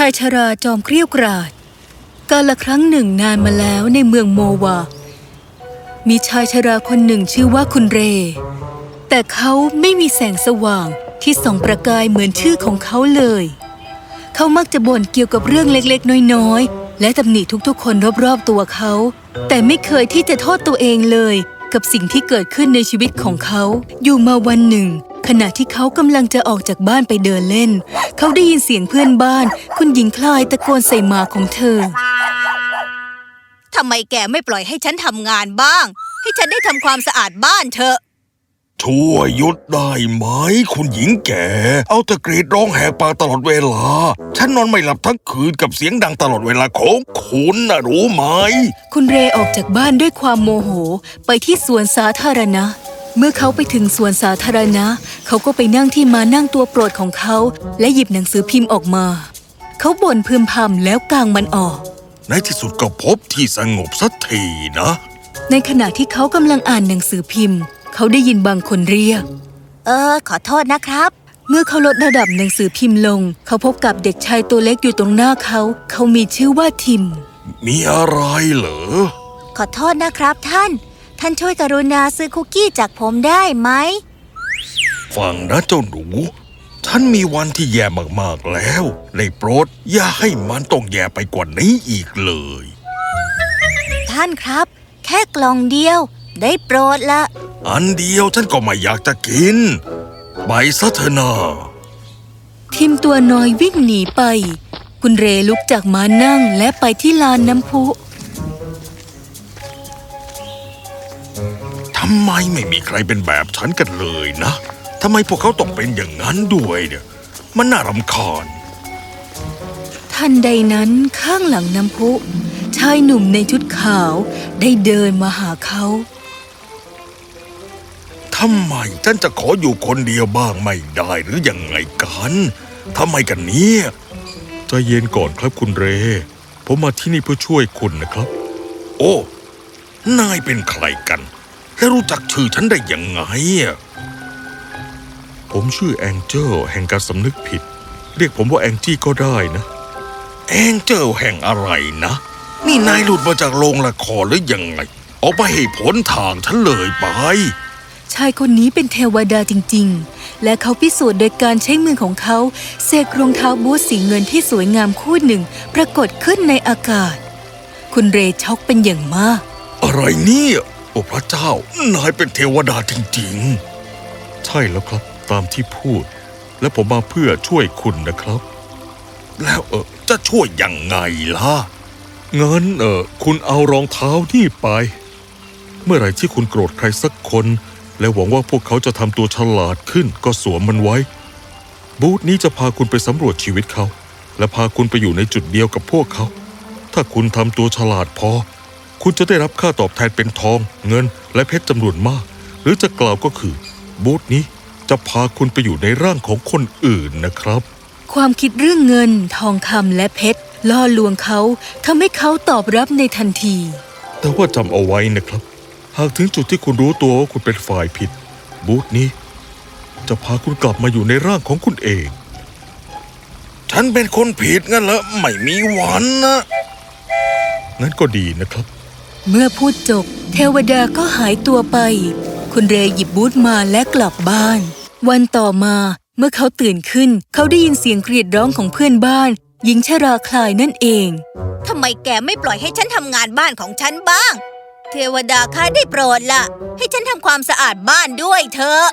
ชายชราจอมเกรี้ยวกราด กาลครั้งหนึ่งนานมาแล้วในเมืองโมวา มีชายชราคนหนึ่งชื่อว่าคุณเร แต่เขาไม่มีแสงสว่างที่ส่องประกายเหมือนชื่อของเขาเลย เขามักจะบ่นเกี่ยวกับเรื่องเล็กๆ น้อยๆ และตำหนิทุกๆ คนรอบๆตัวเขา แต่ไม่เคยที่จะโทษตัวเองเลย กับสิ่งที่เกิดขึ้นในชีวิตของเขาอยู่มาวันหนึ่ง ขณะที่เขากำลังจะออกจากบ้านไปเดินเล่น เขาได้ยินเสียงเพื่อนบ้าน คุณหญิงคลายตะโกนใส่หมาของเธอทำไมแกไม่ปล่อยให้ฉันทำงานบ้าง ให้ฉันได้ทำความสะอาดบ้านเถอะช่วยหยุดได้ไหม คุณหญิงแก่ เอาแตะกรีดร้องแหกปากตลอดเวลา ฉันนอนไม่หลับทั้งคืนกับเสียงดังตลอดเวลาของคุณนะรู้ไหม คุณเรออกจากบ้านด้วยความโมโห ไปที่สวนสาธารณะ เมื่อเขาไปถึงสวนสาธารณะ เขาก็ไปนั่งที่มานั่งตัวโปรดของเขา และหยิบหนังสือพิมพ์ออกมา เขาบ่นพึมพำแล้วกางมันออก ในที่สุดก็พบที่สงบสักทีนะ ในขณะที่เขากำลังอ่านหนังสือพิมพ์ เขาได้ยินบางคนเรียก เออ ขอโทษนะครับ เมื่อเขาลดระดับหนังสือพิมพ์ลง เขาพบกับเด็กชายตัวเล็กอยู่ตรงหน้าเขา เขามีชื่อว่าทิม มีอะไรเหรอ ขอโทษนะครับท่าน ท่านช่วยกรุณาซื้อคุกกี้จากผมได้ไหม ฟังนะเจ้าหนูฉันมีวันที่แย่มากๆแล้วได้โปรดอย่าให้มันต้องแย่ไปกว่านี้อีกเลย ท่านครับ แค่กล่องเดียว ได้โปรดละ อันเดียวฉันก็ไม่อยากจะกิน ไปซะเถอะนาทิมตัวน้อยวิ่งหนีไป คุณเรลุกจากม้านั่งและไปที่ลานน้ำพุำไมไม่มีใครเป็นแบบฉันกันเลยนะทำไมพวกเขาต้องเป็นอย่างนั้นด้วยเนี่ย มันน่ารำคาญ ทันใดนั้นข้างหลังน้ำพุ ชายหนุ่มในชุดขาวได้เดินมาหาเขาทำไมฉันจะขออยู่คนเดียวบ้างไม่ได้หรือยังไงกันทำไมกันเนี่ยใจเย็นก่อนครับคุณเร ผมมาที่นี่เพื่อช่วยคุณนะครับ โอ้ นายเป็นใครกัน และรู้จักชื่อฉันได้ยังไงอะผมชื่อแองเจิลแห่งการสำนึกผิด เรียกผมว่าแองจี้ก็ได้นะ แองเจิลแห่งอะไรนะ นี่นายหลุดมาจากโรงละครหรือยังไง ออกไปให้พ้นทางฉันเลยไป ชายคนนี้เป็นเทวดาจริง ๆ และเขาพิสูจน์โดยการใช้มือของเขาเสกรองเท้าบูทสีเงินที่สวยงามคู่หนึ่งปรากฏขึ้นในอากาศ คุณเรช็อกเป็นอย่างมาก อะไรเนี่ยโอ้พระเจ้า นายเป็นเทวดาจริงๆ ใช่แล้วครับ ตามที่พูด และผมมาเพื่อช่วยคุณนะครับ แล้วเออจะช่วยยังไงล่ะ งั้นเออคุณเอารองเท้านี่ไป เมื่อไหร่ที่คุณโกรธใครสักคน และหวังว่าพวกเขาจะทำตัวฉลาดขึ้นก็สวมมันไว้ บูธนี้จะพาคุณไปสำรวจชีวิตเขา และพาคุณไปอยู่ในจุดเดียวกับพวกเขา ถ้าคุณทำตัวฉลาดพอ คุณจะได้รับค่าตอบแทนเป็นทอง เงิน และเพชรจำนวนมาก หรือจะกล่าวก็คือ บูธนี้จะพาคุณไปอยู่ในร่างของคนอื่นนะครับ ความคิดเรื่องเงิน ทองคำและเพชรล่อลวงเขาทำให้เขาตอบรับในทันที แต่ว่าจำเอาไว้นะครับ หากถึงจุดที่คุณรู้ตัวว่าคุณเป็นฝ่ายผิด บูธนี้ จะพาคุณกลับมาอยู่ในร่างของคุณเอง ฉันเป็นคนผิดงั้นเหรอไม่มีวันนะงั้นก็ดีนะครับ เมื่อพูดจบ เทวดาก็หายตัวไป คุณเรหยิบบูธมาและกลับบ้าน วันต่อมาเมื่อเขาตื่นขึ้น เขาได้ยินเสียงกรีดร้องของเพื่อนบ้าน หญิงชราคลายนั่นเองทำไมแกไม่ปล่อยให้ฉันทำงานบ้านของฉันบ้าง เทวดาข้าได้โปรดละให้ฉันทำความสะอาดบ้านด้วยเถอะ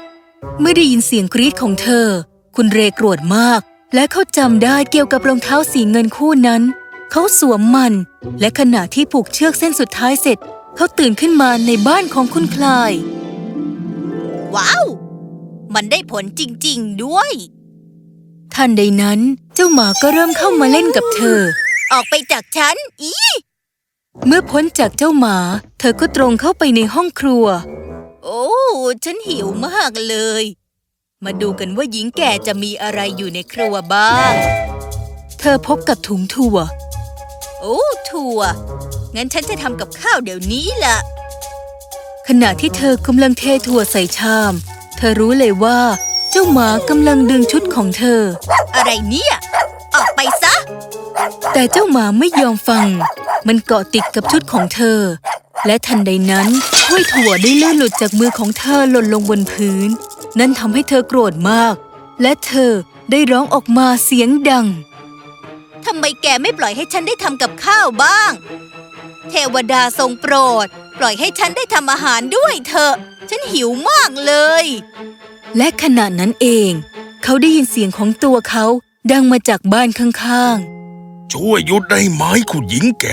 เมื่อได้ยินเสียงกรีดของเธอ คุณเรโกรธมาก และเขาจำได้เกี่ยวกับรองเท้าสีเงินคู่นั้น เขาสวมมัน และขณะที่ผูกเชือกเส้นสุดท้ายเสร็จ เขาตื่นขึ้นมาในบ้านของคุณคลาย ว้าว มันได้ผลจริง ๆ ด้วย ทันใดนั้นเจ้าหมาก็เริ่มเข้ามาเล่นกับเธอ ออกไปจากฉัน อี เมื่อพ้นจากเจ้าหมา เธอก็ตรงเข้าไปในห้องครัว โอ้ ฉันหิวมากเลย มาดูกันว่าหญิงแก่จะมีอะไรอยู่ในครัวบ้าง เธอพบกับถุงถั่ว โอ้ถั่ว งั้นฉันจะทำกับข้าวเดี๋ยวนี้ล่ะ ขณะที่เธอกำลังเทถั่วใส่ชาม เธอรู้เลยว่า เจ้าหมากำลังดึงชุดของเธอ อะไรเนี่ย ออกไปซะ แต่เจ้าหมาไม่ยอมฟัง มันเกาะติดกับชุดของเธอ และทันใดนั้นถ้วยถั่วได้เลื่อนหลุดจากมือของเธอหล่นลงบนพื้น นั่นทำให้เธอโกรธมาก และเธอได้ร้องออกมาเสียงดัง ทำไมแกไม่ปล่อยให้ฉันได้ทำกับข้าวบ้าง เทวดาทรงโปรด ปล่อยให้ฉันได้ทำอาหารด้วยเถอะ ฉันหิวมากเลย และขณะนั้นเอง เขาได้ยินเสียงของตัวเขาดังมาจากบ้านข้างช่วยหยุดได้ไหมคุณหญิงแก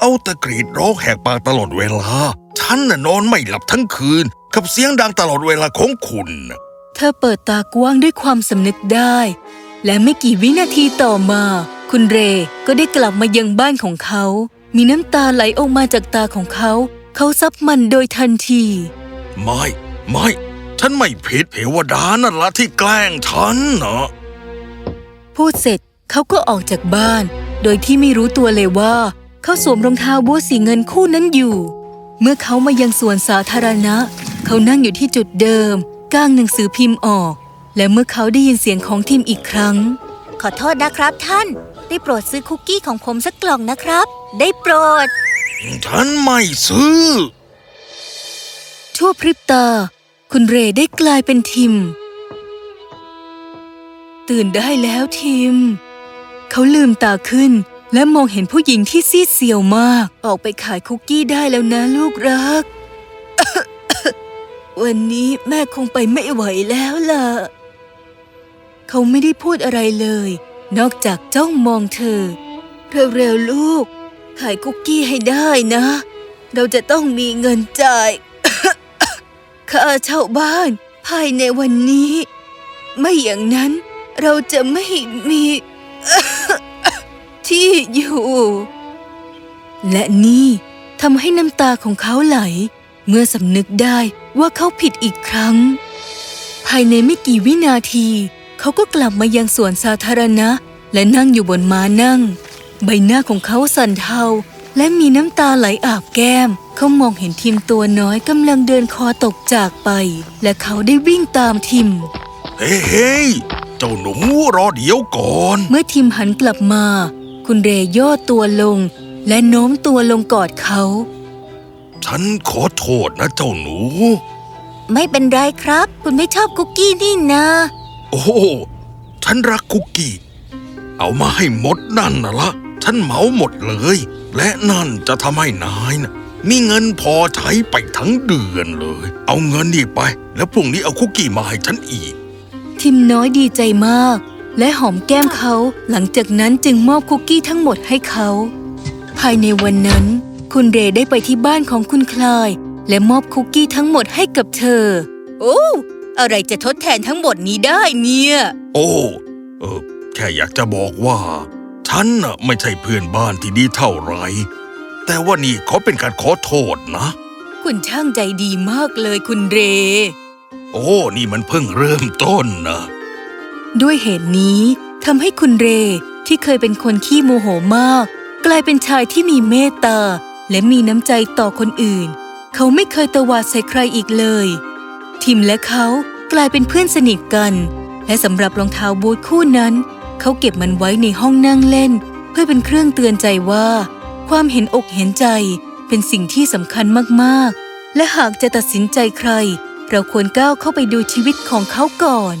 เอาแตะกรีดร้องแหกปากตลอดเวลา ฉันน่ะนอนไม่หลับทั้งคืน กับเสียงดังตลอดเวลาของคุณน่ะๆเธอเปิดตากว้างด้วยความสำนึกได้ และไม่กี่วินาทีต่อมา คุณเรก็ได้กลับมายังบ้านของเขา มีน้ำตาไหลออกมาจากตาของเขา เขาซับมันโดยทันที ไม่ ไม่ ฉันไม่ผิดเทวดานั่นละที่แกล้งฉันนะพูดเสร็จเขาก็ออกจากบ้าน โดยที่ไม่รู้ตัวเลยว่าเขาสวมรองเท้าบูทสีเงินคู่นั้นอยู่ เมื่อเขามายังสวนสาธารณะ เขานั่งอยู่ที่จุดเดิมก้างหนังสือพิมพ์ออก และเมื่อเขาได้ยินเสียงของทีมอีกครั้ง ขอโทษนะครับท่าน ได้โปรดซื้อคุกกี้ของผมสักกล่องนะครับ ได้โปรด ฉันไม่ซื้อ ชั่วพริบตา คุณเรได้กลายเป็นทิม ตื่นได้แล้วทิม เขาลืมตาขึ้น และมองเห็นผู้หญิงที่ซีดเซียวมาก ออกไปขายคุกกี้ได้แล้วนะลูกรัก วันนี้แม่คงไปไม่ไหวแล้วล่ะ เขาไม่ได้พูดอะไรเลย นอกจากจ้องมองเธอ เร็วๆลูก ขายคุกกี้ให้ได้นะ เราจะต้องมีเงินจ่ายค่าเช่าบ้านภายในวันนี้ ไม่อย่างนั้นเราจะไม่มีที่อยู่ และนี่ทำให้น้ำตาของเขาไหล เมื่อสำนึกได้ว่าเขาผิดอีกครั้ง ภายในไม่กี่วินาที เขาก็กลับมายังสวนสาธารณะ และนั่งอยู่บนม้านั่ง ใบหน้าของเขาสั่นเทา และมีน้ำตาไหลอาบแก้ม เขามองเห็นทิมตัวน้อยกำลังเดินคอตกจากไป และเขาได้วิ่งตามทิม เฮ้เฮ้ยเจ้าหนูรอเดี๋ยวก่อน เมื่อทิมหันกลับมา คุณเรย์ย่อตัวลง และโน้มตัวลงกอดเขา ฉันขอโทษนะเจ้าหนู ไม่เป็นไรครับ คุณไม่ชอบคุกกี้นี่นะ โอ้ ฉันรักคุกกี้ เอามาให้หมดนั่นนะละฉันเหมาหมดเลย และนั่นจะทำให้นายนะมีเงินพอใช้ไปทั้งเดือนเลย เอาเงินนี่ไป แล้วพรุ่งนี้เอาคุกกี้มาให้ฉันอีก ทิมน้อยดีใจมาก และหอมแก้มเขาหลังจากนั้นจึงมอบคุกกี้ทั้งหมดให้เขา ภายในวันนั้น คุณเรย์ได้ไปที่บ้านของคุณคลาย และมอบคุกกี้ทั้งหมดให้กับเธอ โอ้ อะไรจะทดแทนทั้งหมดนี้ได้เนี่ย โอ้เออแค่อยากจะบอกว่า ฉันน่ะไม่ใช่เพื่อนบ้านที่ดีเท่าไหรแต่ว่านี่ขอเป็นการขอโทษนะ คุณช่างใจดีมากเลยคุณเรย์โอ้ นี่มันเพิ่งเริ่มต้นนะ ด้วยเหตุนี้ทำให้คุณเรย์ที่เคยเป็นคนขี้โมโหมาก กลายเป็นชายที่มีเมตตาและมีน้ำใจต่อคนอื่น เขาไม่เคยตวาดใส่ใครอีกเลย ทิมและเขากลายเป็นเพื่อนสนิทกัน และสำหรับรองเท้าบูทคู่นั้น เขาเก็บมันไว้ในห้องนั่งเล่น เพื่อเป็นเครื่องเตือนใจว่า ความเห็นอกเห็นใจเป็นสิ่งที่สำคัญมากๆ และหากจะตัดสินใจใคร เราควรก้าวเข้าไปดูชีวิตของเขาก่อน